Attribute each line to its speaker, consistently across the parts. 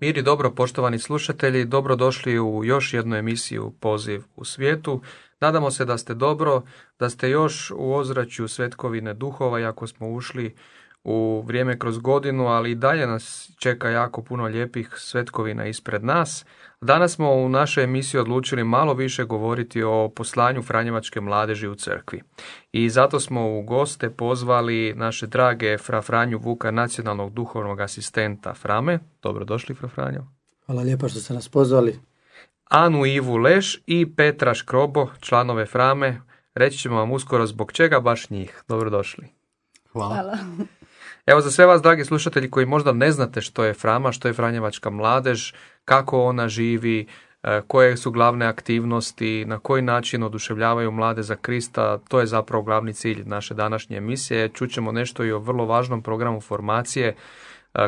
Speaker 1: Mir i dobro poštovani slušatelji, dobrodošli u još jednu emisiju Poziv u svijetu. Nadamo se da ste dobro, da ste još u ozračju svetkovine duhova, iako smo ušli u vrijeme kroz godinu, ali i dalje nas čeka jako puno lijepih svetkovina ispred nas. Danas smo u našoj emisiji odlučili malo više govoriti o poslanju Franjevačke mladeži u crkvi. I zato smo u goste pozvali naše drage Fra Franju Vuka, nacionalnog duhovnog asistenta Frame. Dobrodošli, Fra Franjo.
Speaker 2: Hvala lijepa što ste nas pozvali.
Speaker 1: Anu Ivu Leš i Petra Škrobo, članove Frame. Reći ćemo vam uskoro zbog čega baš njih. Dobrodošli.
Speaker 2: Hvala.
Speaker 3: Hvala.
Speaker 1: Evo za sve vas, dragi slušatelji, koji možda ne znate što je Frama, što je Franjevačka mladež, kako ona živi, e, koje su glavne aktivnosti, na koji način oduševljavaju mlade za Krista, to je zapravo glavni cilj naše današnje emisije. Čućemo nešto i o vrlo važnom programu formacije,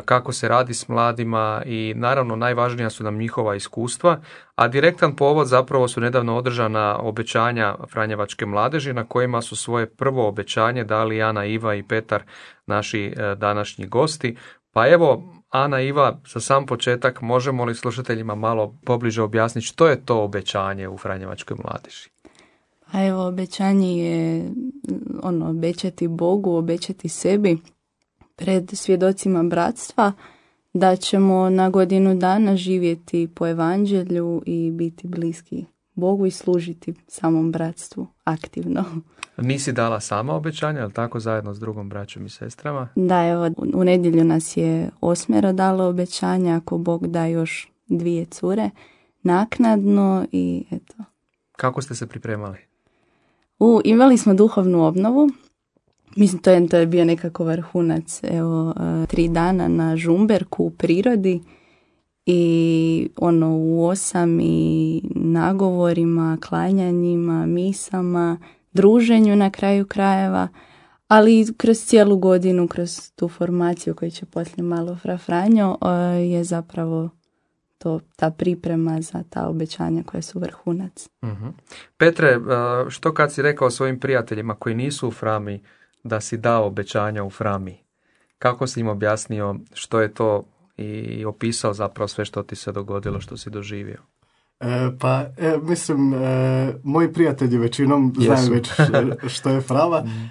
Speaker 1: kako se radi s mladima i naravno najvažnija su nam njihova iskustva, a direktan povod zapravo su nedavno održana obećanja Franjevačke mladeži na kojima su svoje prvo obećanje dali Jana, Iva i Petar, naši e, današnji gosti. Pa evo, Ana Iva, za sam početak možemo li slušateljima malo pobliže objasniti što je to obećanje u Franjevačkoj mladeži?
Speaker 3: A evo, obećanje je ono, obećati Bogu, obećati sebi pred svjedocima bratstva da ćemo na godinu dana živjeti po evanđelju i biti bliski Bogu i služiti samom bratstvu aktivno.
Speaker 1: Nisi dala sama obećanja, ali tako zajedno s drugom braćom i sestrama?
Speaker 3: Da, evo, u nedjelju nas je osmero dalo obećanja, ako Bog da još dvije cure, naknadno i eto.
Speaker 1: Kako ste se pripremali?
Speaker 3: U, imali smo duhovnu obnovu, mislim to je, to je bio nekako vrhunac, evo, e, tri dana na Žumberku u prirodi i ono u osam i nagovorima, klanjanjima, misama, druženju na kraju krajeva, ali kroz cijelu godinu, kroz tu formaciju koju će poslije malo Fra Franjo, e, je zapravo to, ta priprema za ta obećanja koja su vrhunac.
Speaker 1: uh Petre, e, što kad si rekao svojim prijateljima koji nisu u Frami da si dao obećanja u Frami? Kako si im objasnio što je to i opisao zapravo sve što ti se dogodilo, što si doživio?
Speaker 2: E, pa, e, mislim, e, moji prijatelji većinom znaju već što je frava, mhm.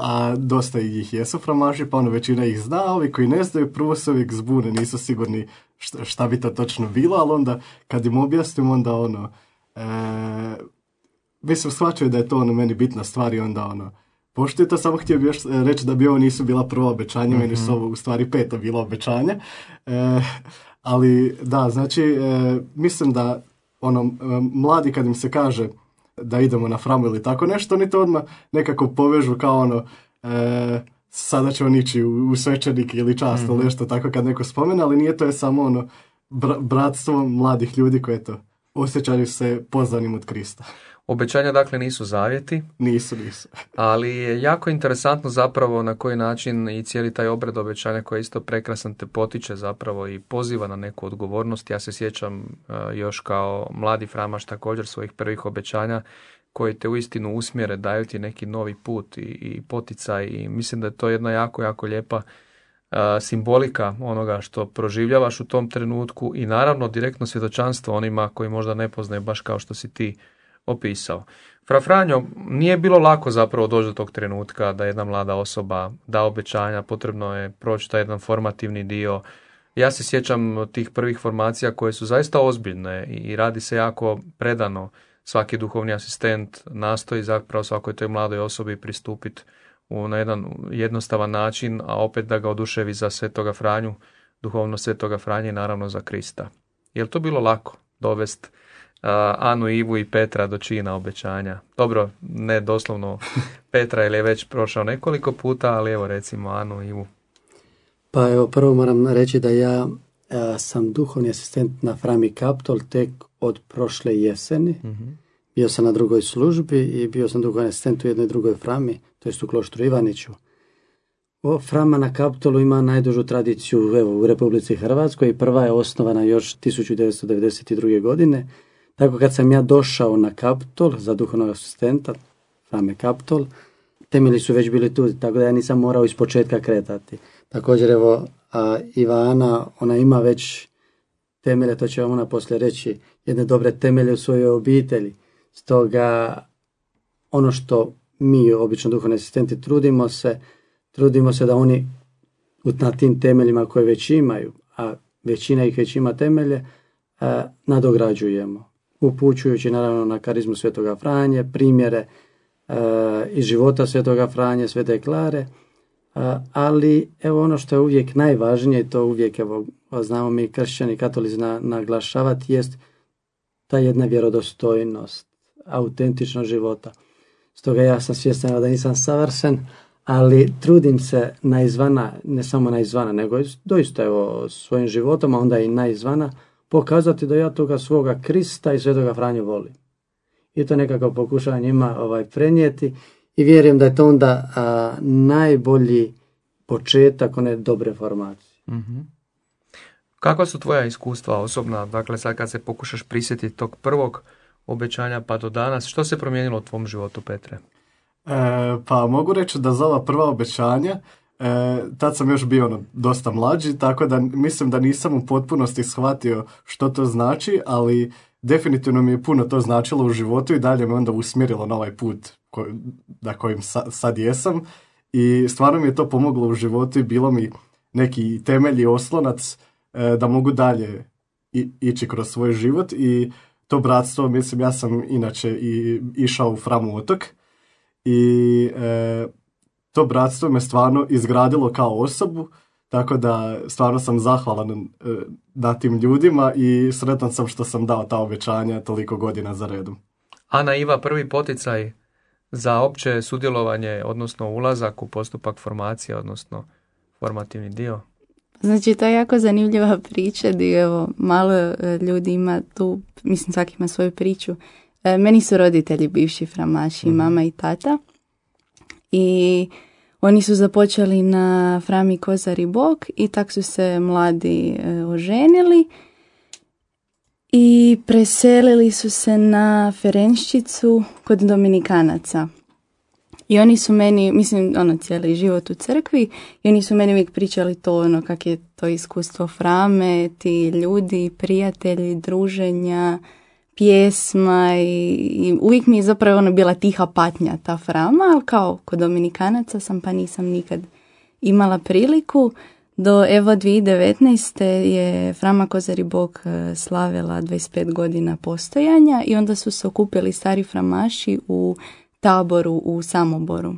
Speaker 2: a dosta ih jesu framaži, pa ono većina ih zna, a ovi koji ne znaju, prvo se uvijek zbune, nisu sigurni šta, šta bi to točno bilo, ali onda kad im objasnim, onda ono, mislim, shvaćaju da je to ono meni bitna stvar i onda ono, Pošto je to samo htio bi još reći da bi ovo nisu bila prva obećanja, meni su mhm. ovo u stvari peta bila obećanja. ali da, znači, mislim da ono, e, mladi kad im se kaže da idemo na framu ili tako nešto, oni to odmah nekako povežu kao ono, e, sada će on ići u, u svećenik ili čast ili mhm. nešto tako kad neko spomene, ali nije to je samo ono bratstvo mladih ljudi koje to osjećaju se pozvanim od Krista.
Speaker 1: Obećanja dakle nisu zavjeti.
Speaker 2: Nisu, nisu.
Speaker 1: ali je jako interesantno zapravo na koji način i cijeli taj obred obećanja koji je isto prekrasan te potiče zapravo i poziva na neku odgovornost. Ja se sjećam e, još kao mladi framaš također svojih prvih obećanja koji te uistinu usmjere, daju ti neki novi put i, i poticaj i mislim da je to jedna jako, jako lijepa e, simbolika onoga što proživljavaš u tom trenutku i naravno direktno svjedočanstvo onima koji možda ne poznaju baš kao što si ti opisao. Fra Franjo, nije bilo lako zapravo doći do tog trenutka da jedna mlada osoba da obećanja, potrebno je proći taj jedan formativni dio. Ja se sjećam tih prvih formacija koje su zaista ozbiljne i radi se jako predano. Svaki duhovni asistent nastoji zapravo svakoj toj mladoj osobi pristupiti u na jedan jednostavan način, a opet da ga oduševi za svetoga Franju, duhovno svetoga Franje i naravno za Krista. Je li to bilo lako dovesti Anu, Ivu i Petra do čina obećanja. Dobro, ne doslovno Petra jer je već prošao nekoliko puta, ali evo recimo Anu, Ivu.
Speaker 4: Pa evo, prvo moram reći da ja e, sam duhovni asistent na Frami Kaptol tek od prošle jeseni.
Speaker 1: Mhm.
Speaker 4: Bio sam na drugoj službi i bio sam duhovni asistent u jednoj drugoj Frami, to jest u Kloštru Ivaniću. O, Frama na Kaptolu ima najdužu tradiciju evo, u Republici Hrvatskoj i prva je osnovana još 1992. godine. Tako kad sam ja došao na Kaptol za duhovnog asistenta, Frame Kaptol, temelji su već bili tu, tako da ja nisam morao iz početka kretati. Također evo a, Ivana, ona ima već temelje, to će vam ona poslije reći, jedne dobre temelje u svojoj obitelji. Stoga ono što mi, obično duhovni asistenti, trudimo se, trudimo se da oni na tim temeljima koje već imaju, a većina ih već ima temelje, nadograđujemo. Upućujući naravno na karizmu Svetoga Franje, primjere e, iz života Svetoga Franje, Svete Klare, a, ali evo ono što je uvijek najvažnije, to uvijek evo, znamo mi kršćani katolici na, naglašavati, jest ta jedna vjerodostojnost, autentičnost života. Stoga ja sam svjestan da nisam savršen, ali trudim se na izvana, ne samo na izvana, nego doista evo svojim životom, a onda i na izvana, pokazati da ja toga svoga Krista i Svetoga Franju volim. I to nekako pokušavam njima ovaj, prenijeti i vjerujem da je to onda a, najbolji početak one dobre formacije.
Speaker 1: Mhm. Kakva su tvoja iskustva osobna, dakle sad kad se pokušaš prisjetiti tog prvog obećanja pa do danas, što se promijenilo u tvom životu, Petre?
Speaker 2: E, pa mogu reći da za ova prva obećanja, e, tad sam još bio ono, dosta mlađi, tako da mislim da nisam u potpunosti shvatio što to znači, ali definitivno mi je puno to značilo u životu i dalje me onda usmjerilo na ovaj put ko- na kojim sa- sad jesam. I stvarno mi je to pomoglo u životu i bilo mi neki temelj i oslonac e, da mogu dalje i- ići kroz svoj život i to bratstvo, mislim, ja sam inače i išao u Framu otok i e, to bratstvo me stvarno izgradilo kao osobu, tako da stvarno sam zahvalan e, na tim ljudima i sretan sam što sam dao ta obećanja toliko godina za redom.
Speaker 1: Ana Iva, prvi poticaj za opće sudjelovanje, odnosno ulazak u postupak formacije, odnosno formativni dio.
Speaker 3: Znači, to je jako zanimljiva priča gdje evo, malo e, ljudi ima tu, mislim svaki ima svoju priču. E, meni su roditelji bivši framaši, mama i tata. I oni su započeli na Frami Kozar i Bog i tak su se mladi e, oženili. I preselili su se na Ferenščicu kod Dominikanaca. I oni su meni, mislim, ono, cijeli život u crkvi, i oni su meni uvijek pričali to, ono, kak je to iskustvo frame, ti ljudi, prijatelji, druženja, pjesma i, i uvijek mi je zapravo ono bila tiha patnja ta frama, ali kao kod Dominikanaca sam pa nisam nikad imala priliku. Do evo 2019. je Frama Kozari Bog e, slavila 25 godina postojanja i onda su se okupili stari framaši u taboru u Samoboru.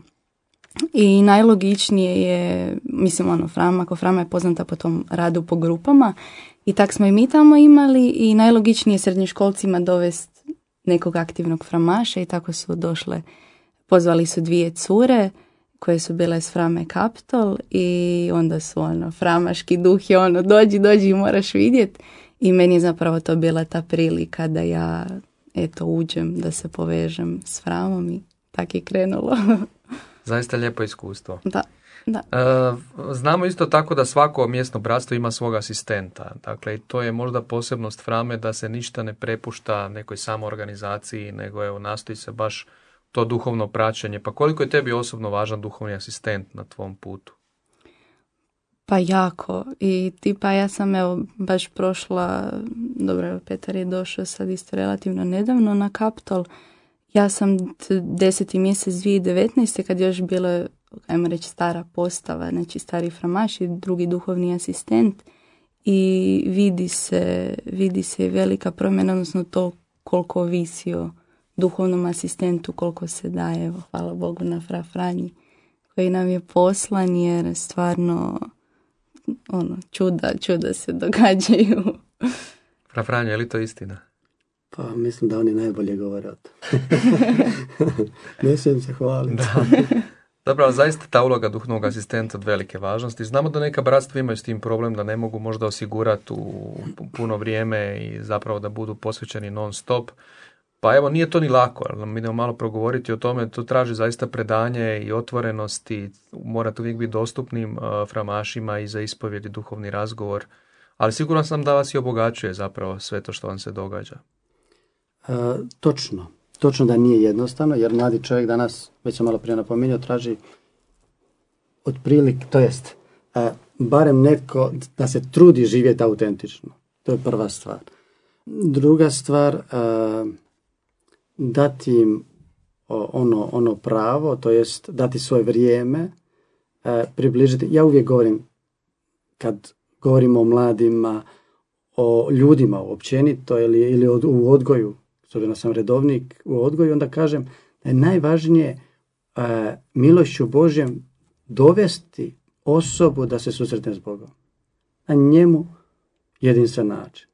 Speaker 3: I najlogičnije je, mislim ono, Frama, ako Frama je poznata po tom radu po grupama i tak smo i mi tamo imali i najlogičnije je srednjoškolcima dovest nekog aktivnog framaša i tako su došle, pozvali su dvije cure koje su bile s Frame Kaptol i onda su ono, framaški duh je ono, dođi, dođi, moraš vidjet i meni je zapravo to bila ta prilika da ja eto uđem, da se povežem s Framom i tak je krenulo.
Speaker 1: Zaista lijepo iskustvo.
Speaker 3: da, da.
Speaker 1: E, znamo isto tako da svako mjesno bratstvo ima svog asistenta. Dakle, i to je možda posebnost Frame da se ništa ne prepušta nekoj samoorganizaciji, nego evo, nastoji se baš to duhovno praćenje. Pa koliko je tebi osobno važan duhovni asistent na tvom putu?
Speaker 3: Pa jako. I tipa ja sam evo baš prošla, dobro Petar je došao sad isto relativno nedavno na Kaptol. Ja sam deseti mjesec 2019. kad još bilo, ajmo reći, stara postava, znači stari framaš i drugi duhovni asistent i vidi se, vidi se velika promjena, odnosno to koliko ovisi o duhovnom asistentu, koliko se daje, evo, hvala Bogu na Fra Franji koji nam je poslan jer stvarno ono, čuda, čuda se događaju.
Speaker 1: Fra Franja, je li to istina?
Speaker 4: Pa mislim da oni najbolje govore o tom. ne smijem se hvaliti.
Speaker 1: Da. Ali zaista ta uloga duhovnog asistenta od velike važnosti. Znamo da neka bratstva imaju s tim problem da ne mogu možda osigurati u puno vrijeme i zapravo da budu posvećeni non stop. Pa evo, nije to ni lako, ali mi idemo malo progovoriti o tome, to traži zaista predanje i otvorenost i morate uvijek biti dostupnim uh, framašima i za ispovjed i duhovni razgovor, ali siguran sam da vas i obogaćuje zapravo sve to što vam se događa.
Speaker 4: E, točno, točno da nije jednostavno, jer mladi čovjek danas, već sam malo prije napomenuo, traži otprilik, to jest, e, barem netko da se trudi živjeti autentično. To je prva stvar. Druga stvar, e, dati im ono, ono pravo, to jest dati svoje vrijeme, e, približiti. Ja uvijek govorim, kad govorimo o mladima, o ljudima općenito ili, ili u odgoju, s obzirom sam redovnik u odgoju, onda kažem da je najvažnije e, milošću Božjem dovesti osobu da se susretne s Bogom. Na njemu jedinstven način.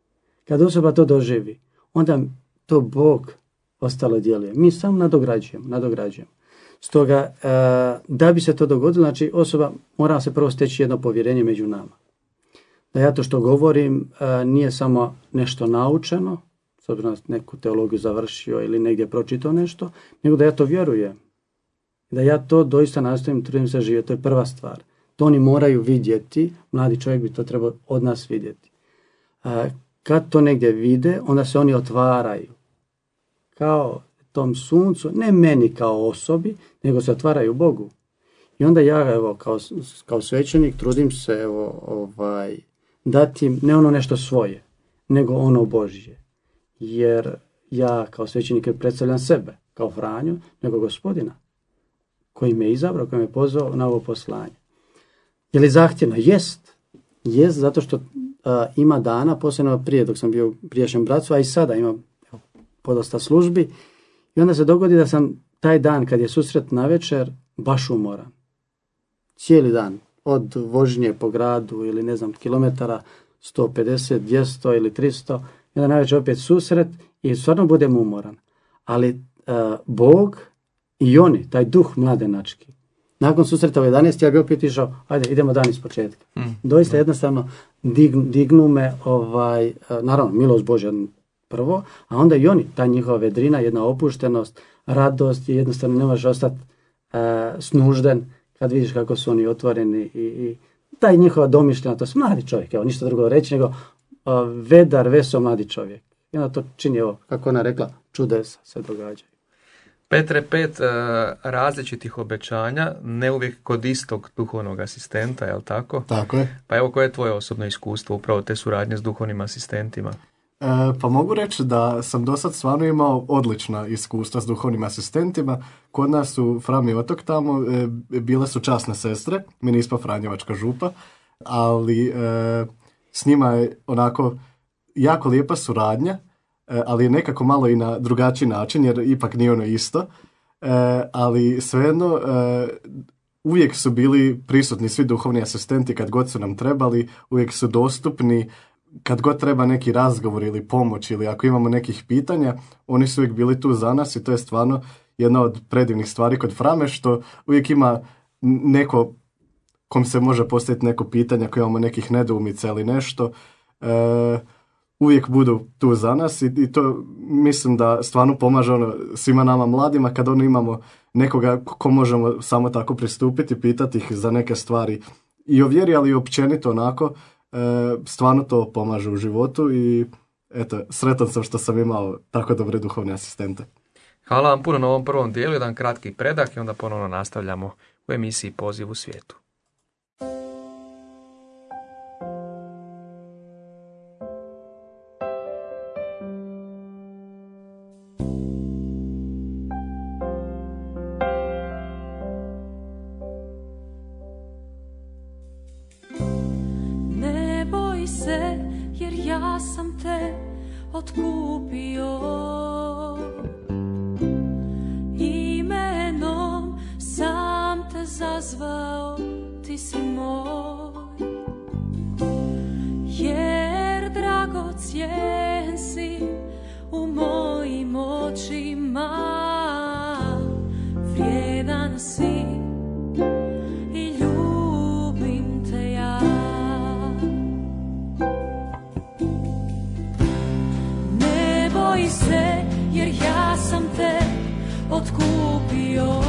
Speaker 4: Kad osoba to doživi, onda to Bog ostalo djeluje. Mi samo nadograđujemo, nadograđujemo. Stoga, e, da bi se to dogodilo, znači osoba mora se prvo steći jedno povjerenje među nama. Da ja to što govorim e, nije samo nešto naučeno, s obzirom na neku teologiju završio ili negdje pročitao nešto, nego da ja to vjerujem. Da ja to doista nastavim, trudim se živjeti. To je prva stvar. To oni moraju vidjeti, mladi čovjek bi to trebao od nas vidjeti. Kad to negdje vide, onda se oni otvaraju kao tom suncu, ne meni kao osobi, nego se otvaraju Bogu. I onda ja evo kao, kao svećenik trudim se evo ovaj dati ne ono nešto svoje, nego ono Božje. Jer ja kao svećenik predstavljam sebe kao Franju, nego gospodina koji me izabrao, koji me pozvao na ovo poslanje. Je li zahtjevno? Jest. Jest zato što ima dana, posebno prije dok sam bio u bratstvu, a i sada ima podosta službi. I onda se dogodi da sam taj dan kad je susret na večer baš umoran. Cijeli dan. Od vožnje po gradu ili ne znam kilometara 150, 200 ili 300. I onda na opet susret i stvarno budem umoran. Ali uh, Bog i oni, taj duh mladenački, nakon susreta u 11. ja bi opet išao, ajde idemo dan iz početka. Mm. Doista jednostavno dignu me, ovaj, e, naravno milost Božja prvo, a onda i oni, ta njihova vedrina, jedna opuštenost, radost je jednostavno ne možeš ostati uh, snužden kad vidiš kako su oni otvoreni i, i taj njihova domišljena, to mladi čovjek, evo ništa drugo reći nego vedar, veso mladi čovjek. I onda to čini, evo, kako ona rekla, čudesa se događaju.
Speaker 1: Petre, pet uh, različitih obećanja, ne uvijek kod istog duhovnog asistenta, je li tako?
Speaker 2: Tako je.
Speaker 1: Pa evo, koje je tvoje osobno iskustvo upravo te suradnje s duhovnim asistentima?
Speaker 2: E, pa mogu reći da sam do sad stvarno imao odlična iskustva s duhovnim asistentima. Kod nas u Frami otok tamo e, bile su časne sestre, mi nismo Franjevačka župa, ali e, s njima je onako jako lijepa suradnja, ali je nekako malo i na drugačiji način jer ipak nije ono isto. Ali svejedno uvijek su bili prisutni svi duhovni asistenti kad god su nam trebali, uvijek su dostupni, kad god treba neki razgovor ili pomoć ili ako imamo nekih pitanja, oni su uvijek bili tu za nas i to je stvarno jedna od predivnih stvari kod Frame što uvijek ima neko kom se može postaviti neko pitanje ako imamo nekih nedoumica ili nešto. E, uvijek budu tu za nas i, i, to mislim da stvarno pomaže ono, svima nama mladima kad ono imamo nekoga ko možemo samo tako pristupiti, pitati ih za neke stvari i o vjeri, ali i općenito onako E, stvarno to pomaže u životu i eto, sretan sam što sam imao tako dobre duhovne asistente.
Speaker 1: Hvala vam puno na ovom prvom dijelu, jedan kratki predah i onda ponovno nastavljamo u emisiji Poziv u svijetu.
Speaker 5: sazvao, ti si moj. Jer drago si u mojim očima, vrijedan si i ljubim te ja. Ne boji se, jer ja sam te odkupio.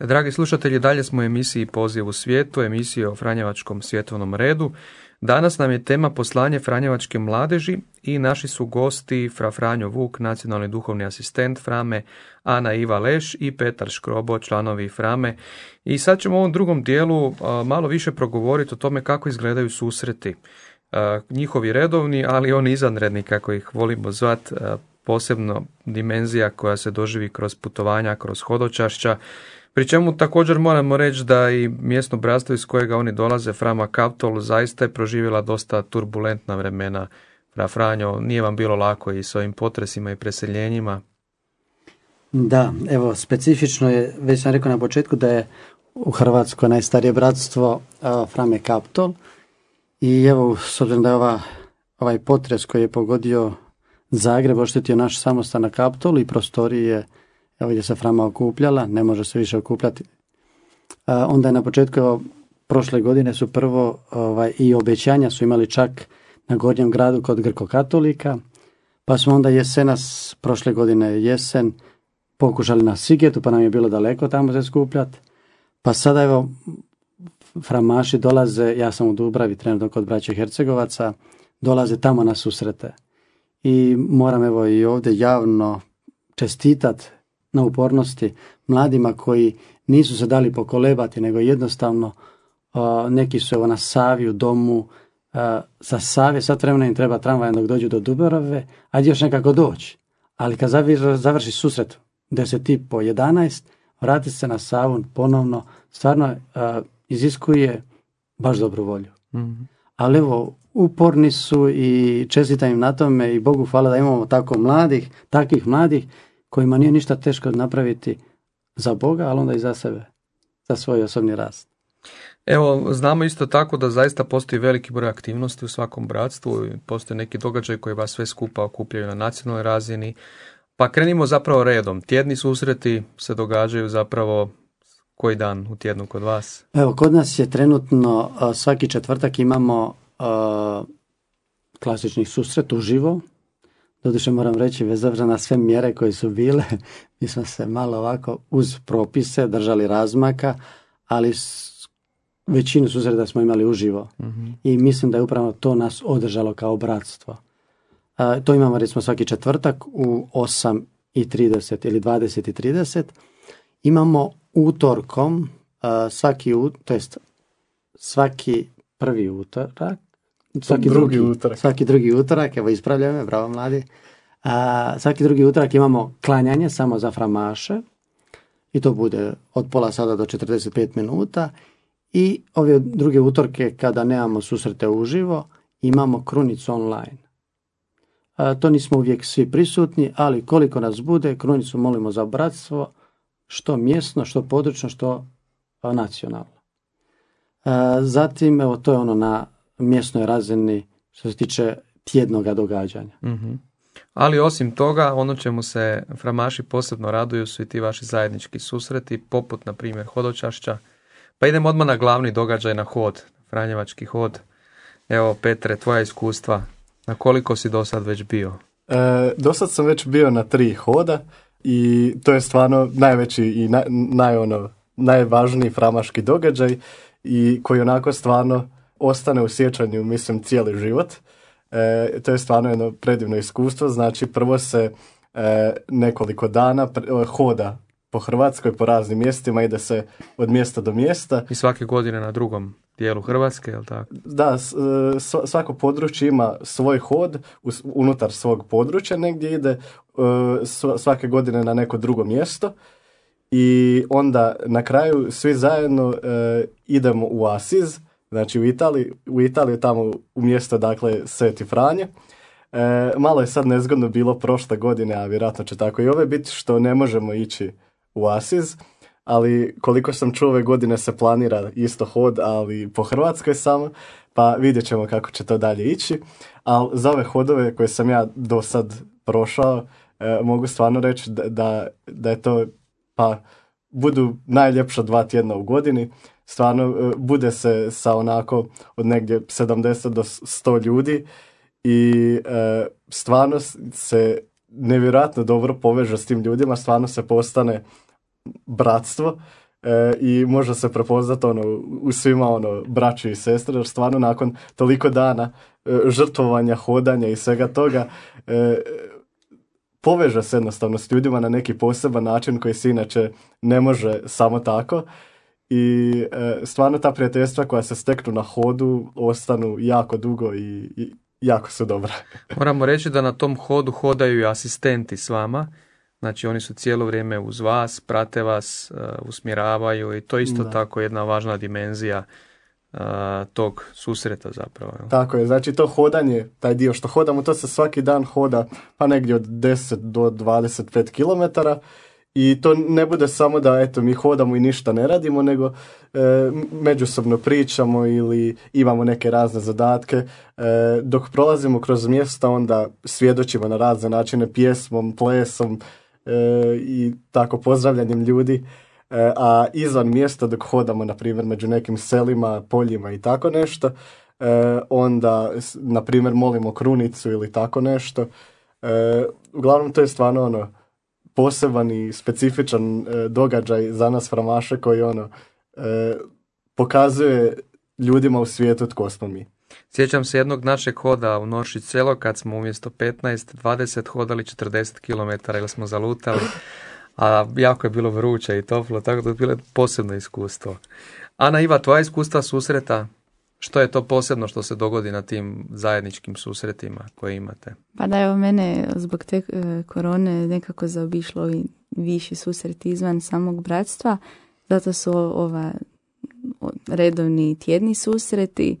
Speaker 1: Dragi slušatelji, dalje smo u emisiji Poziv u svijetu, emisiji o Franjevačkom svjetovnom redu. Danas nam je tema poslanje Franjevačke mladeži i naši su gosti Fra Franjo Vuk, nacionalni duhovni asistent Frame, Ana Iva Leš i Petar Škrobo, članovi Frame. I sad ćemo u ovom drugom dijelu malo više progovoriti o tome kako izgledaju susreti. Njihovi redovni, ali oni izvanredni, kako ih volimo zvat, posebno dimenzija koja se doživi kroz putovanja, kroz hodočašća, Pri čemu također moramo reći da i mjesno bratstvo iz kojega oni dolaze, Frama Kaptol, zaista je proživjela dosta turbulentna vremena. Fra Franjo, nije vam bilo lako i s ovim potresima i preseljenjima?
Speaker 4: Da, evo, specifično je, već sam rekao na početku da je u Hrvatskoj najstarije bratstvo Frame Kaptol i evo, s obzirom da je ova, ovaj potres koji je pogodio Zagreb oštetio naš samostan na Kaptol i prostorije evo gdje se Frama okupljala, ne može se više okupljati. onda je na početku evo, prošle godine su prvo ovaj, i obećanja su imali čak na Gornjem gradu kod Grko-katolika, pa smo onda jesenas, prošle godine jesen, pokušali na Sigetu, pa nam je bilo daleko tamo se skupljati. Pa sada evo, framaši dolaze, ja sam u Dubravi trenutno kod braća Hercegovaca, dolaze tamo na susrete. I moram evo i ovdje javno čestitat na upornosti mladima koji nisu se dali pokolebati, nego jednostavno neki su evo na Savi u domu, za Save sad vremena im treba tramvaj dok dođu do Dubrave, ajde još nekako doći. Ali kad završi susret 10 i po 11, vrati se na Savu ponovno, stvarno iziskuje baš dobru volju. mm Ali evo, uporni su i čestitam im na tome i Bogu hvala da imamo tako mladih, takvih mladih kojima nije ništa teško napraviti za Boga, ali onda i za sebe, za svoj osobni rast.
Speaker 1: Evo, znamo isto tako da zaista postoji veliki broj aktivnosti u svakom bratstvu, postoje neki događaj koji vas sve skupa okupljaju na nacionalnoj razini, pa krenimo zapravo redom. Tjedni susreti se događaju zapravo koji dan u tjednu kod vas?
Speaker 4: Evo, kod nas je trenutno svaki četvrtak imamo a, klasični susret uživo. Doduše moram reći, bez obzira na sve mjere koje su bile, mi smo se malo ovako uz propise držali razmaka, ali većinu susreta smo imali uživo. I mislim da je upravo to nas održalo kao bratstvo. A, to imamo recimo svaki četvrtak u 8.30 ili 20.30. Imamo utorkom, a, svaki, u, to jest svaki prvi utorak, svaki
Speaker 2: Drugi
Speaker 4: drugi,
Speaker 2: utorak.
Speaker 4: svaki drugi utorak, evo ispravljam me, bravo mladi. A, svaki drugi utorak imamo klanjanje samo za framaše i to bude od pola sata do 45 minuta i ove druge utorke kada nemamo susrete uživo imamo krunicu online. A, to nismo uvijek svi prisutni, ali koliko nas bude, krunicu molimo za bratstvo, što mjesno, što područno, što nacionalno. A, zatim, evo, to je ono na mjesnoj razini što se tiče tjednoga događanja.
Speaker 1: Mhm. Ali osim toga, ono čemu se framaši posebno raduju su i ti vaši zajednički susreti, poput, na primjer, hodočašća. Pa idemo odmah na glavni događaj, na hod, Franjevački hod. Evo, Petre, tvoja iskustva, na koliko si do sad već bio?
Speaker 2: E, do sad sam već bio na tri hoda i to je stvarno najveći i naj, naj, ono, najvažniji framaški događaj i koji onako stvarno ostane u sjećanju, mislim, cijeli život. E, to je stvarno jedno predivno iskustvo. Znači, prvo se e, nekoliko dana pr- hoda po Hrvatskoj, po raznim mjestima, ide se od mjesta do mjesta.
Speaker 1: I svake godine na drugom dijelu Hrvatske, jel tako?
Speaker 2: Da, s- e, sva- svako područje ima svoj hod unutar svog područja, negdje ide e, sva- svake godine na neko drugo mjesto i onda na kraju svi zajedno e, idemo u Asiz, znači u Italiji, u Italiji tamo u mjesto dakle Sveti Franje. E, malo je sad nezgodno bilo prošle godine, a vjerojatno će tako i ove biti, što ne možemo ići u Asiz, ali koliko sam čuo ove godine se planira isto hod, ali po Hrvatskoj samo, pa vidjet ćemo kako će to dalje ići. Ali za ove hodove koje sam ja do sad prošao, e, mogu stvarno reći da, da, da je to, pa budu najljepša dva tjedna u godini. Stvarno e, bude se sa onako od negdje 70 do 100 ljudi i e, stvarno se nevjerojatno dobro poveže s tim ljudima, stvarno se postane bratstvo e, i može se prepoznati ono, u svima ono, braći i sestre, jer stvarno nakon toliko dana e, žrtvovanja, hodanja i svega toga, poveže se jednostavno s ljudima na neki poseban način koji se inače ne može samo tako. I e, stvarno ta prijateljstva koja se steknu na hodu ostanu jako dugo i, i jako su dobra.
Speaker 1: Moramo reći da na tom hodu hodaju i asistenti s vama. Znači oni su cijelo vrijeme uz vas, prate vas, e, usmjeravaju i to je isto
Speaker 2: Da.
Speaker 1: tako jedna važna dimenzija e, tog susreta zapravo. jel?
Speaker 2: Tako je, znači to hodanje, taj dio što hodamo, to se svaki dan hoda pa negdje od 10 do 25 km i to ne bude samo da eto mi hodamo i ništa ne radimo, nego e, međusobno pričamo ili imamo neke razne zadatke. E, dok prolazimo kroz mjesta onda svjedočimo na razne načine pjesmom, plesom e, i tako pozdravljanjem ljudi. E, a izvan mjesta dok hodamo, na primjer, među nekim selima, poljima i tako nešto, e, onda, na primjer, molimo krunicu ili tako nešto. E, uglavnom, to je stvarno ono, poseban i specifičan e, događaj za nas framaše koji ono, e, pokazuje ljudima u svijetu tko smo mi.
Speaker 1: Sjećam se jednog našeg hoda u Noršić selo kad smo umjesto 15, 20 hodali 40 km jer smo zalutali. A jako je bilo vruće i toplo, tako da je bilo posebno iskustvo. Ana Iva, tvoja iskustva susreta, što je to posebno što se dogodi na tim zajedničkim susretima koje imate?
Speaker 3: Pa da, evo mene zbog te e, korone nekako zaobišlo ovi viši susreti izvan samog bratstva. Zato su ova redovni tjedni susreti.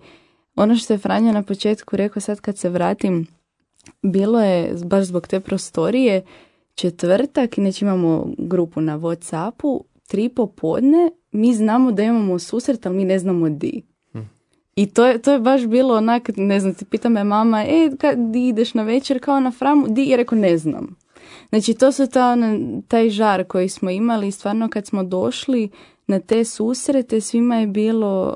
Speaker 3: Ono što je Franjo na početku rekao sad kad se vratim, bilo je baš zbog te prostorije četvrtak, znači imamo grupu na Whatsappu, tri popodne, mi znamo da imamo susret, ali mi ne znamo di. I to je, to je baš bilo onak, ne znam, ti pita me mama, e, kad ideš na večer, kao na framu, di? Ja rekao, ne znam. Znači, to su ta, taj žar koji smo imali, stvarno kad smo došli, na te susrete svima je bilo,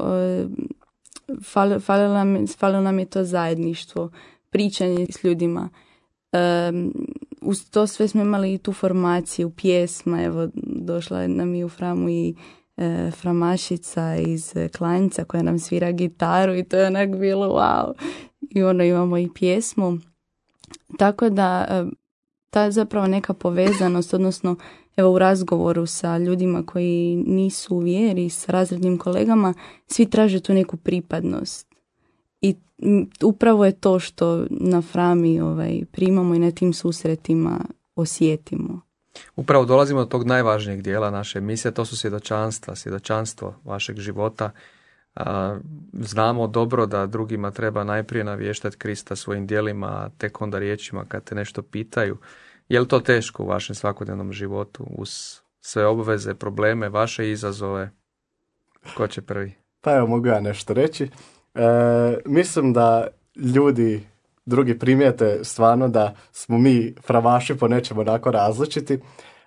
Speaker 3: falilo nam, falilo nam je to zajedništvo, pričanje s ljudima. uz to sve smo imali i tu formaciju, pjesma, evo došla nam i u Framu i Framašica iz Klanjca koja nam svira gitaru i to je onak bilo wow. I ono imamo i pjesmu. Tako da e, ta zapravo neka povezanost, odnosno evo u razgovoru sa ljudima koji nisu u vjeri, s razrednim kolegama, svi traže tu neku pripadnost. I upravo je to što na Frami ovaj, primamo i na tim susretima osjetimo.
Speaker 1: Upravo dolazimo do tog najvažnijeg dijela naše emisije, to su svjedočanstva, svjedočanstvo vašeg života. znamo dobro da drugima treba najprije navještati Krista svojim dijelima, a tek onda riječima kad te nešto pitaju. Je li to teško u vašem svakodnevnom životu uz sve obveze, probleme, vaše izazove? Ko će prvi?
Speaker 2: Pa evo mogu ja nešto reći. E, mislim da ljudi drugi primijete stvarno da smo mi fravaši po nečemu onako različiti.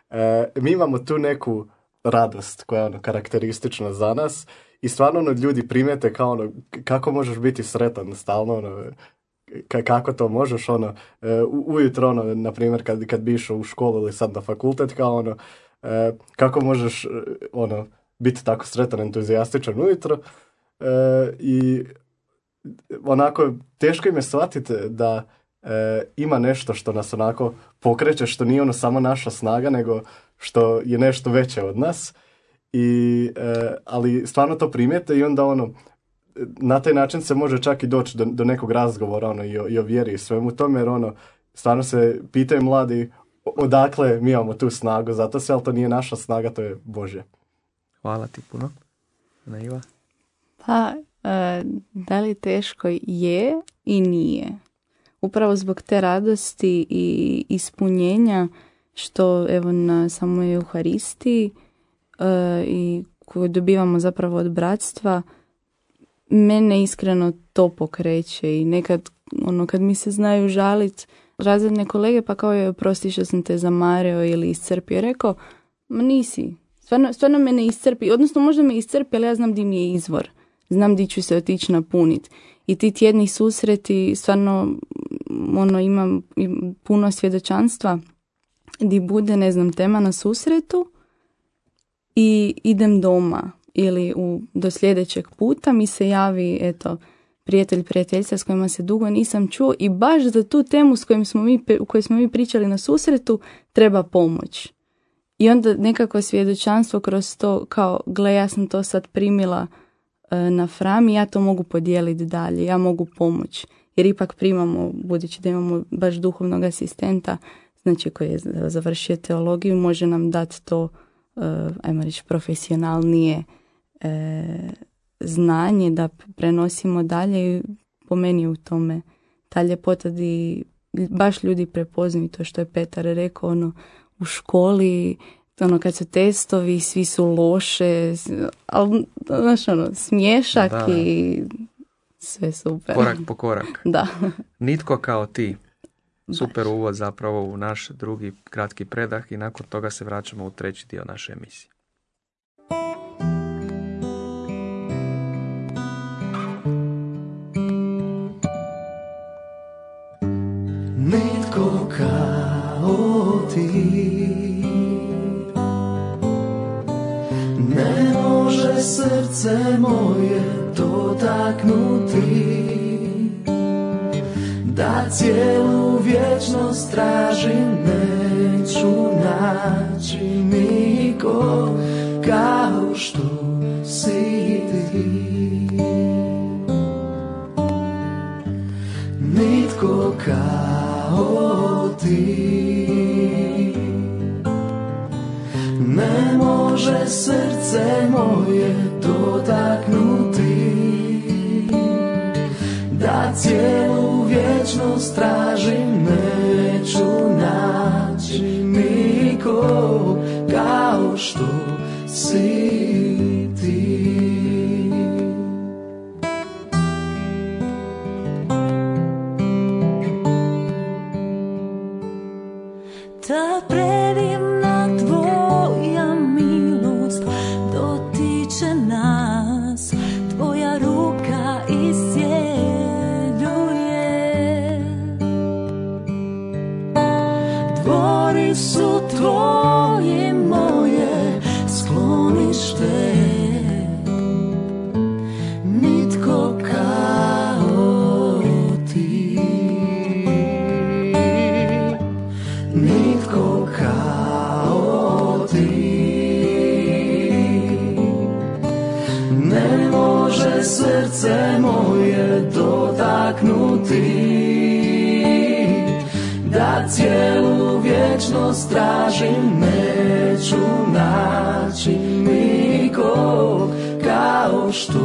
Speaker 2: E, mi imamo tu neku radost koja je ono karakteristična za nas i stvarno ono ljudi primijete kao ono kako možeš biti sretan stalno ono kako to možeš ono e, ujutro ono na primjer kad, kad bi išao u školu ili sad na fakultet kao ono e, kako možeš ono biti tako sretan entuzijastičan ujutro i onako teško im je shvatiti da e, ima nešto što nas onako pokreće, što nije ono samo naša snaga, nego što je nešto veće od nas. I, e, ali stvarno to primijete i onda ono, na taj način se može čak i doći do, do nekog razgovora ono, i, o, i o vjeri i svemu tome, jer ono, stvarno se pitaju mladi odakle mi imamo tu snagu, zato se, ali to nije naša snaga, to je Bože.
Speaker 1: Hvala ti puno. Naiva?
Speaker 3: Pa, da li teško je i nije. Upravo zbog te radosti i ispunjenja što evo na samoj Euharistiji e, i koju dobivamo zapravo od bratstva, mene iskreno to pokreće i nekad ono kad mi se znaju žalit razredne kolege pa kao je prosti što sam te zamareo ili iscrpio, rekao ma nisi, stvarno, stvarno me ne iscrpi, odnosno možda me iscrpi ali ja znam di mi je izvor znam di ću se otići napuniti. I ti tjedni susreti, stvarno, ono, imam puno svjedočanstva di bude, ne znam, tema na susretu i idem doma ili u, do sljedećeg puta mi se javi, eto, prijatelj, prijateljica s kojima se dugo nisam čuo i baš za tu temu s kojim smo mi, u kojoj smo mi pričali na susretu treba pomoć. I onda nekako svjedočanstvo kroz to kao, gle, ja sam to sad primila E, na frami, ja to mogu podijeliti dalje, ja mogu pomoći. Jer ipak primamo, budući da imamo baš duhovnog asistenta, znači koji je završio teologiju, može nam dati to, e, ajmo reći, profesionalnije e, znanje da prenosimo dalje i po meni u tome ta ljepota di baš ljudi prepoznaju to što je Petar rekao, ono, u školi ono kad su testovi, svi su loše, ali znaš ono, smješak i sve super.
Speaker 1: Korak po korak.
Speaker 3: Da.
Speaker 1: Nitko kao ti. Super uvod zapravo u naš drugi kratki predah i nakon toga se vraćamo u treći dio naše emisije. Nitko kao ti može srce moje dotaknuti. Da cijelu vječnost tražim Neću naći niko Kao što si ti kao što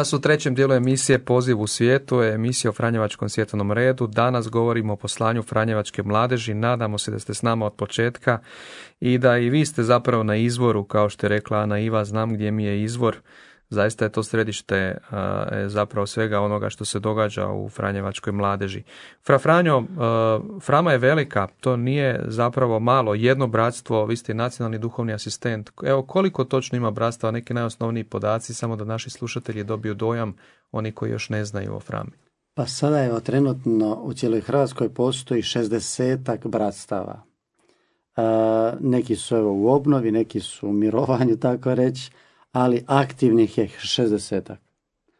Speaker 1: nas u trećem dijelu emisije Poziv u svijetu, je emisija o Franjevačkom svjetovnom redu. Danas govorimo o poslanju Franjevačke mladeži. Nadamo se da ste s nama od početka i da i vi ste zapravo na izvoru, kao što je rekla Ana Iva, znam gdje mi je izvor. Zaista je to središte e, zapravo svega onoga što se događa u Franjevačkoj mladeži. Fra Franjo, a, Frama je velika, to nije zapravo malo, jedno bratstvo, vi ste nacionalni duhovni asistent. Evo koliko točno ima bratstva, neki najosnovniji podaci, samo da naši slušatelji dobiju dojam, oni koji još ne znaju o Frami.
Speaker 4: Pa sada je trenutno u cijeloj Hrvatskoj postoji 60 bratstava. E, neki su evo u obnovi, neki su u mirovanju, tako reći, ali aktivnih je 60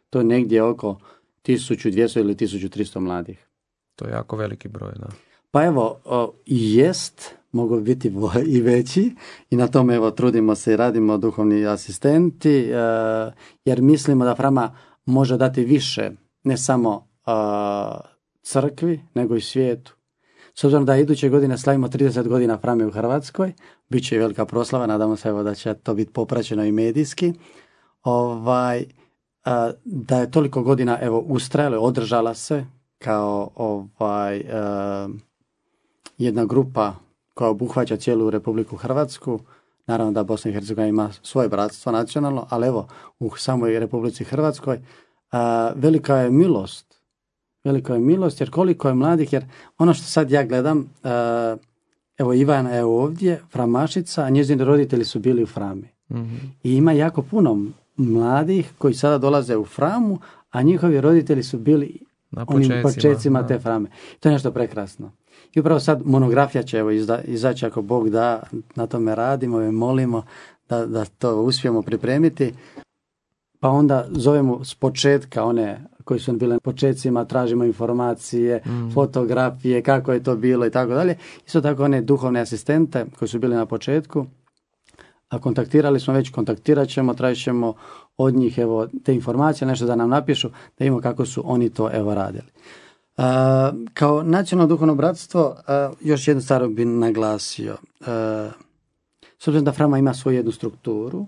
Speaker 4: To je negdje oko 1200 ili 1300 mladih.
Speaker 1: To je jako veliki broj, da.
Speaker 4: Pa evo, jest, mogu biti i veći i na tome evo trudimo se i radimo duhovni asistenti e, jer mislimo da Frama može dati više ne samo e, crkvi nego i svijetu. S obzirom da iduće godine slavimo 30 godina Frame u Hrvatskoj, bit će velika proslava, nadamo se evo da će to biti popraćeno i medijski. Ovaj, a, da je toliko godina evo ustrajala, održala se kao ovaj a, jedna grupa koja obuhvaća cijelu Republiku Hrvatsku. Naravno da Bosna i Hercegovina ima svoje bratstvo nacionalno, ali evo u samoj Republici Hrvatskoj a, velika je milost. Velika je milost jer koliko je mladih, jer ono što sad ja gledam, a, evo Ivana je ovdje, Framašica, a njezini roditelji su bili u Frami.
Speaker 1: Mhm.
Speaker 4: I ima jako puno mladih koji sada dolaze u Framu, a njihovi roditelji su bili
Speaker 1: Na
Speaker 4: onim
Speaker 1: počecima,
Speaker 4: počecima
Speaker 1: da.
Speaker 4: te Frame. To je nešto prekrasno. I upravo sad monografija će evo izda, izaći ako Bog da, na tome radimo i molimo da, da to uspijemo pripremiti. Pa onda zovemo s početka one koji su bile na počecima, tražimo informacije, fotografije, kako je to bilo i tako dalje. Isto tako one duhovne asistente koji su bili na početku, a kontaktirali smo već, kontaktirat ćemo, tražit ćemo od njih evo, te informacije, nešto da nam napišu, da imamo kako su oni to evo radili. Uh, kao nacionalno duhovno bratstvo, uh, još jednu stvar bi naglasio. Uh, s obzirom da Frama ima svoju jednu strukturu,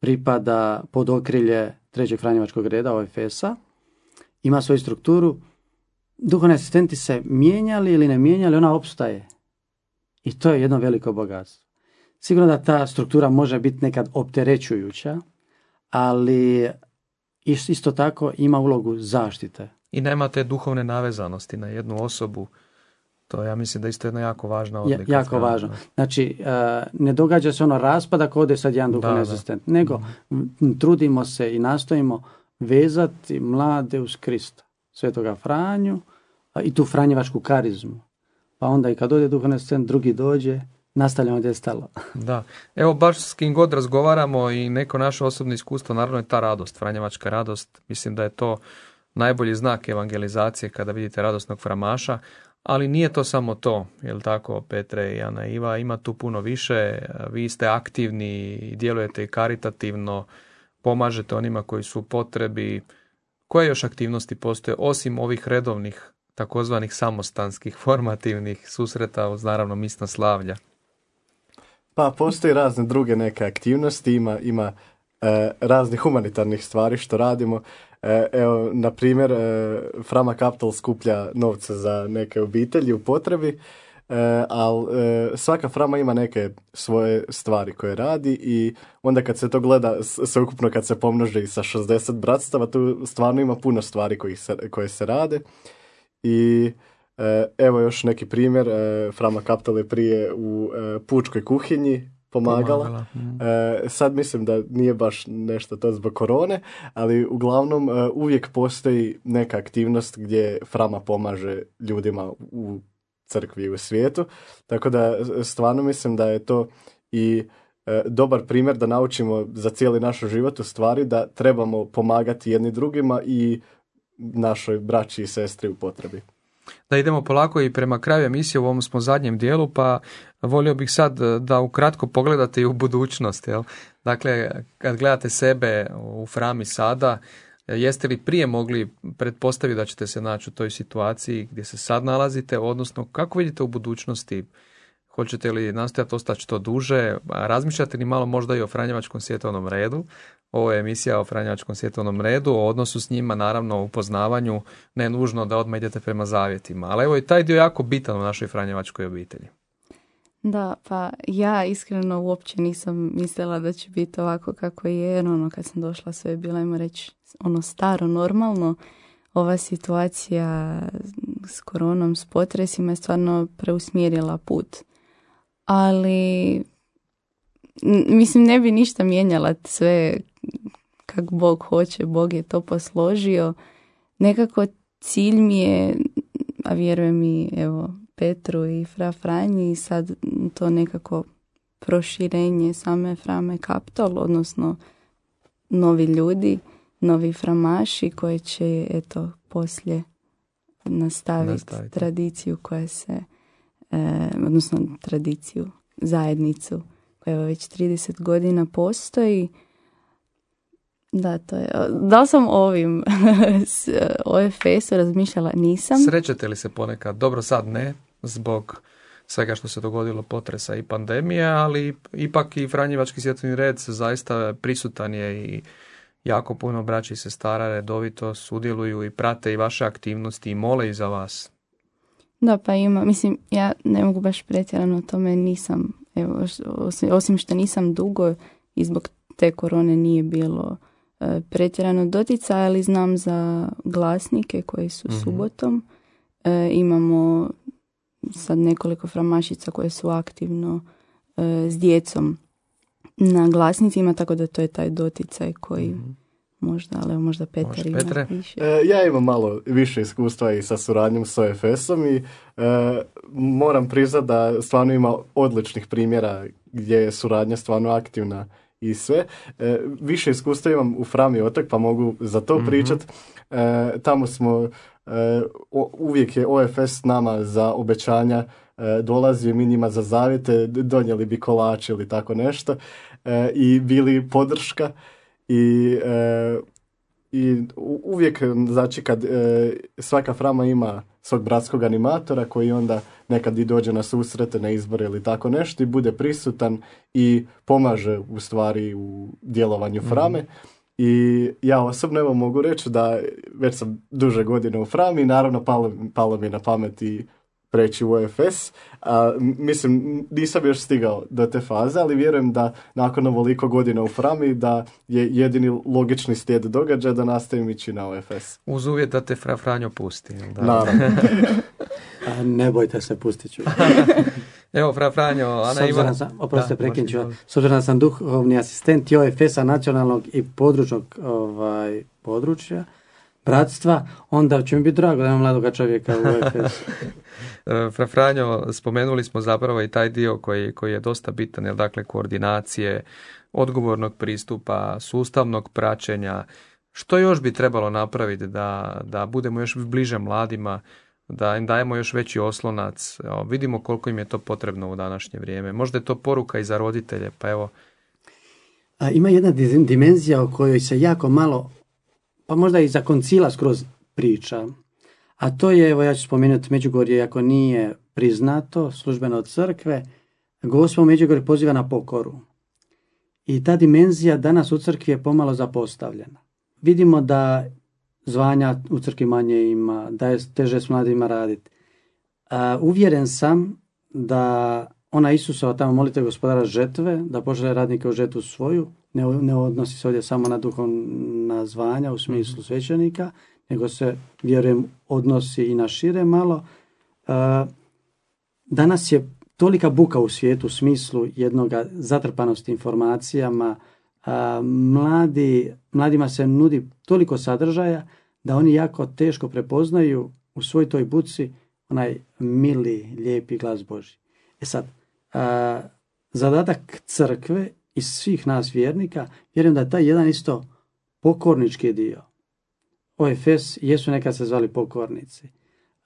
Speaker 4: pripada pod okrilje trećeg Franjevačkog reda, OFS-a, ima svoju strukturu, duhovni asistenti se mijenjali ili ne mijenjali, ona opstaje. I to je jedno veliko bogatstvo. Sigurno da ta struktura može biti nekad opterećujuća, ali is- isto tako ima ulogu zaštite.
Speaker 1: I nema te duhovne navezanosti na jednu osobu. To ja mislim da je isto jedna jako važna
Speaker 4: Ja-
Speaker 1: odlika.
Speaker 4: jako
Speaker 1: Frama,
Speaker 4: važno. Znači, e, ne događa se ono raspada ako ode sad jedan duhovni
Speaker 1: Da, da.
Speaker 4: asistent, nego m, trudimo se i nastojimo vezati mlade uz Krista, svetoga Franju a i tu Franjevačku karizmu. Pa onda i kad ode duhovni asistent, drugi dođe, nastavljamo gdje je stalo.
Speaker 1: Da. Evo baš s kim god razgovaramo i neko naše osobno iskustvo, naravno je ta radost, franjevačka radost. Mislim da je to najbolji znak evangelizacije kada vidite radosnog framaša, ali nije to samo to, jel tako Petre i Ana Iva, ima tu puno više, vi ste aktivni, djelujete i karitativno, pomažete onima koji su u potrebi. Koje još aktivnosti postoje osim ovih redovnih takozvanih samostanskih formativnih susreta uz naravno misna slavlja?
Speaker 2: Pa postoji razne druge neke aktivnosti, ima, ima e, raznih humanitarnih stvari što radimo. E, evo, na primjer, e, Frama Capital skuplja novce za neke obitelji u potrebi, e, ali svaka Frama ima neke svoje stvari koje radi i onda kad se to gleda, sveukupno kad se pomnoži sa 60 bratstava, tu stvarno ima puno stvari koji se, koje se rade. I evo još neki primjer, Frama Capital je prije u pučkoj kuhinji pomagala. Mm. E, sad mislim da nije baš nešto to zbog korone, ali uglavnom e, uvijek postoji neka aktivnost gdje Frama pomaže ljudima u crkvi u svijetu. Tako da stvarno mislim da je to i e, dobar primjer da naučimo za cijeli naš život u stvari da trebamo pomagati jedni drugima i našoj braći i sestri u potrebi
Speaker 1: da idemo polako i prema kraju emisije u ovom smo zadnjem dijelu, pa volio bih sad e, da ukratko pogledate i u budućnost. Jel? Dakle, kad gledate sebe u Frami sada, jeste li prije mogli pretpostaviti da ćete se naći u toj situaciji gdje se sad nalazite, odnosno kako vidite u budućnosti? Hoćete li nastojati ostati što duže? Razmišljate li malo možda i o Franjevačkom svjetovnom redu? Ovo je emisija o Franjevačkom svjetovnom redu, o odnosu s njima, naravno o upoznavanju, ne nužno da odmah idete prema zavjetima. Ali evo i taj dio jako bitan u našoj Franjevačkoj obitelji.
Speaker 3: Da, pa ja iskreno uopće nisam mislila da će biti ovako kako je, jer ono kad sam došla sve je bilo, ajmo reći, ono staro, normalno. Ova situacija s koronom, s potresima je stvarno preusmjerila put. Ali mislim ne bi ništa mijenjala sve kak Bog hoće, Bog je to posložio. Nekako cilj mi je, a vjerujem i evo Petru i Fra Franji i sad to nekako proširenje same Frame Kaptol, odnosno novi ljudi, novi framaši koji će eto poslije nastaviti, tradiciju koja se, e, odnosno tradiciju, zajednicu koja već 30 godina postoji da, to je. Da li sam ovim OFS-u razmišljala? Nisam.
Speaker 1: Srećete li se ponekad? Dobro, sad ne, zbog svega što se dogodilo potresa i pandemije, ali ipak i Franjevački svjetovni red zaista prisutan je i jako puno braći se stara redovito sudjeluju i prate i vaše aktivnosti i mole i za vas.
Speaker 3: Da, pa ima. Mislim, ja ne mogu baš pretjerano o tome nisam, evo, osim što nisam dugo i zbog te korone nije bilo E, pretjerano dotica, ali znam za glasnike koji su mhm. subotom. E, imamo sad nekoliko framašica koje su aktivno e, s djecom na glasnicima, tako da to je taj doticaj koji mhm. možda, ali možda Petar ima više.
Speaker 2: ja imam malo više iskustva i sa suradnjom s OFS-om i moram priznati da stvarno ima odličnih primjera gdje je suradnja stvarno aktivna i sve. E, više iskustva imam u Frami otok pa mogu za to mm pričat. E, tamo smo, e, uvijek je OFS nama za obećanja dolazio mi njima za zavjete, donijeli bi kolač ili tako nešto i bili podrška i i uvijek, znači kad svaka frama ima svog bratskog animatora koji onda nekad i dođe na susrete, na izbore ili tako nešto i bude prisutan i pomaže u stvari u djelovanju mhm. frame. I ja osobno evo mogu reći da već sam duže godine u frami i naravno palo, palo mi na pamet i preći u OFS. A, mislim, nisam još stigao do te faze, ali vjerujem da nakon ovoliko godina u Frami da je jedini logični slijed događaja da nastavim ići na OFS.
Speaker 1: Uz uvjet da te Fra Franjo pusti.
Speaker 2: Da? Naravno.
Speaker 4: A ne bojte se, pustit ću.
Speaker 1: Evo, Fra Franjo, Ana Ivan.
Speaker 4: Oprostite, S obzirom da sam duhovni asistent OFS-a nacionalnog i područnog ovaj, područja, bratstva, onda će mi biti drago da imam mladoga čovjeka u OFS.
Speaker 1: E, Fra Franjo, spomenuli smo zapravo i taj dio koji, koji je dosta bitan, jer dakle koordinacije, odgovornog pristupa, sustavnog praćenja. Što još bi trebalo napraviti da, da budemo još bliže mladima, da im dajemo još veći oslonac. Evo, vidimo koliko im je to potrebno u današnje vrijeme. Možda je to poruka i za roditelje, pa evo,
Speaker 4: A, ima jedna di- dimenzija o kojoj se jako malo, pa možda i za koncila skroz priča. A to je, evo ja ću spomenuti Međugorje, ako nije priznato službeno od crkve, Gospa u Međugorje poziva na pokoru. I ta dimenzija danas u crkvi je pomalo zapostavljena. Vidimo da zvanja u crkvi manje ima, da je teže s mladima raditi. Uvjeren sam da ona Isusova tamo molite gospodara žetve, da pošalje radnike u žetvu svoju, ne, ne odnosi se ovdje samo na duhovna zvanja u smislu svećenika, nego se, vjerujem, odnosi i na šire malo. Danas je tolika buka u svijetu u smislu jednog zatrpanosti informacijama, mladi, mladima se nudi toliko sadržaja da oni jako teško prepoznaju u svoj toj buci onaj mili, lijepi glas Boži. E sad, a, zadatak crkve i svih nas vjernika, vjerujem da je taj jedan isto pokornički dio. OFS jesu nekad se zvali pokornici.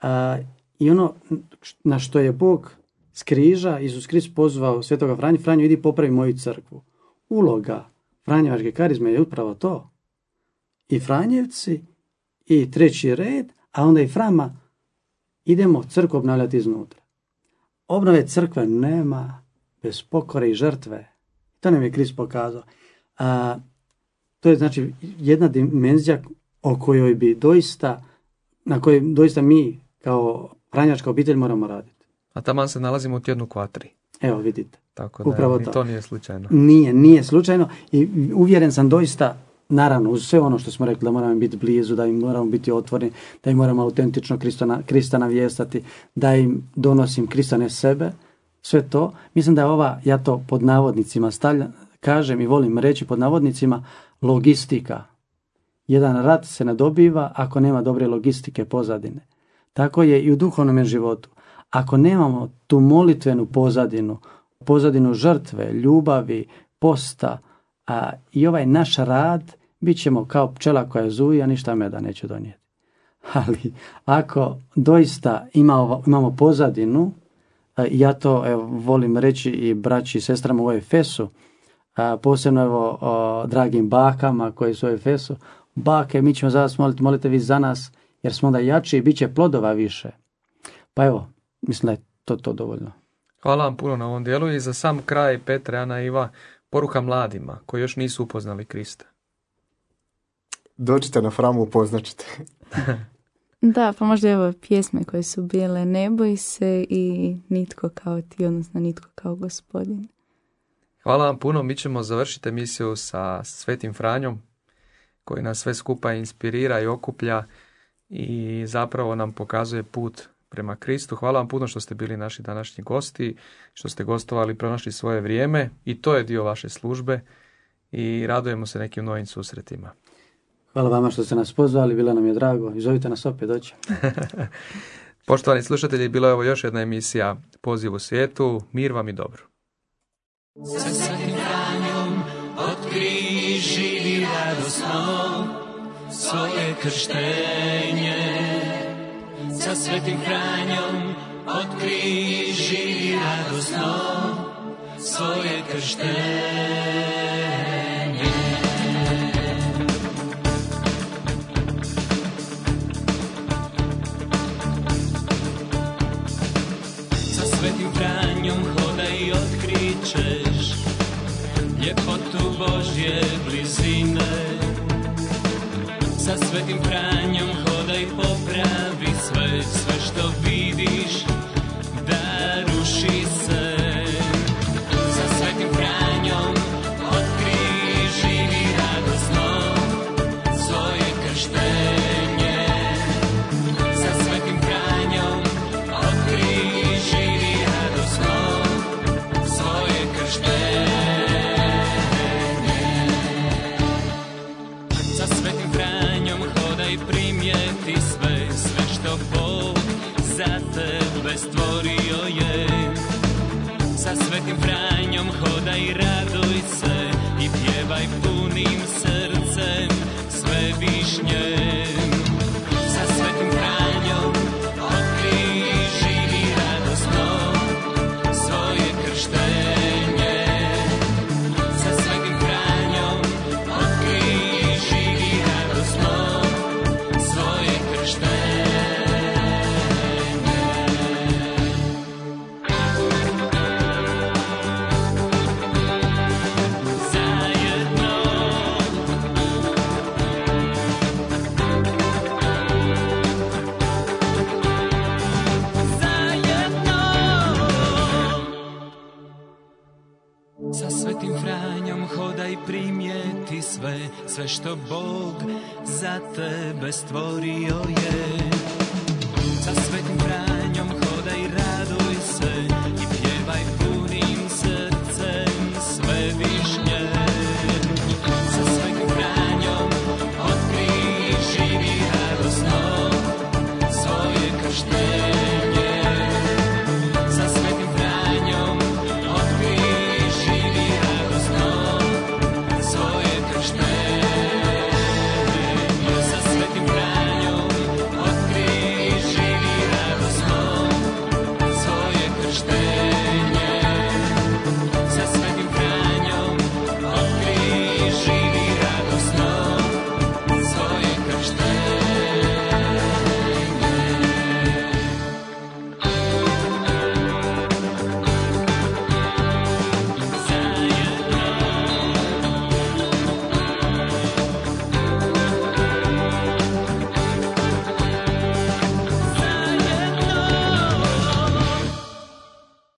Speaker 4: A, I ono na što je Bog s križa, Isus Krist pozvao svetoga Franju, Franju idi popravi moju crkvu. Uloga Franjevačke karizme je upravo to. I Franjevci, i treći red, a onda i Frama, idemo crkvu obnavljati iznutra. Obnove crkve nema bez pokore i žrtve. To nam je Krist pokazao. A, to je znači jedna dimenzija o kojoj bi doista, na kojoj doista mi kao Franjačka obitelj moramo raditi.
Speaker 1: a taman se nalazimo u tjednu kvatri.
Speaker 4: Evo vidite.
Speaker 1: Tako da
Speaker 4: Upravo
Speaker 1: ni
Speaker 4: to.
Speaker 1: to nije slučajno.
Speaker 4: Nije, nije slučajno i uvjeren sam doista, naravno, uz sve ono što smo rekli, da moramo biti blizu, da im moramo biti otvoreni, da im moramo autentično Krista, na- Krista navijestati, da im donosim Krista ne sebe, sve to. Mislim da je ova, ja to pod navodnicima stavljam, kažem i volim reći pod navodnicima, logistika. Jedan rat se ne dobiva ako nema dobre logistike pozadine. Tako je i u duhovnom životu. Ako nemamo tu molitvenu pozadinu, pozadinu žrtve, ljubavi, posta a, i ovaj naš rad, bit ćemo kao pčela koja zuji, a ništa meda neće donijeti. Ali ako doista imamo, imamo pozadinu, a, ja to evo, volim reći i braći i sestrama u Efesu, a, posebno evo, o, dragim bakama koji su u Efesu, bake, mi ćemo za vas moliti, molite vi za nas, jer smo onda jači i bit će plodova više. Pa evo, mislim da je to, to dovoljno.
Speaker 1: Hvala vam puno na ovom dijelu i za sam kraj Petra, Ana i Iva, poruka mladima koji još nisu upoznali Krista.
Speaker 2: Dođite na framu, upoznaćete.
Speaker 3: Da, pa možda evo pjesme koje su bile Ne boj se i Nitko kao ti, odnosno Nitko kao gospodin.
Speaker 1: Hvala vam puno, mi ćemo završiti emisiju sa Svetim Franjom koji nas sve skupa inspirira i okuplja i zapravo nam pokazuje put prema Kristu. Hvala vam puno što ste bili naši današnji gosti, što ste gostovali, pronašli svoje vrijeme i to je dio vaše službe i radujemo se nekim novim susretima.
Speaker 4: Hvala vama što ste nas pozvali, bilo nam je drago i zovite nas opet doći.
Speaker 1: Poštovani slušatelji, bila je ovo još jedna emisija Poziv u svijetu. Mir vam i dobro.
Speaker 6: Sa svetim Franjom otkri živi radosno svoje krštenje. Sa svetim Franjom otkri živi radosno svoje krštenje. Bog za tebe stvorio je.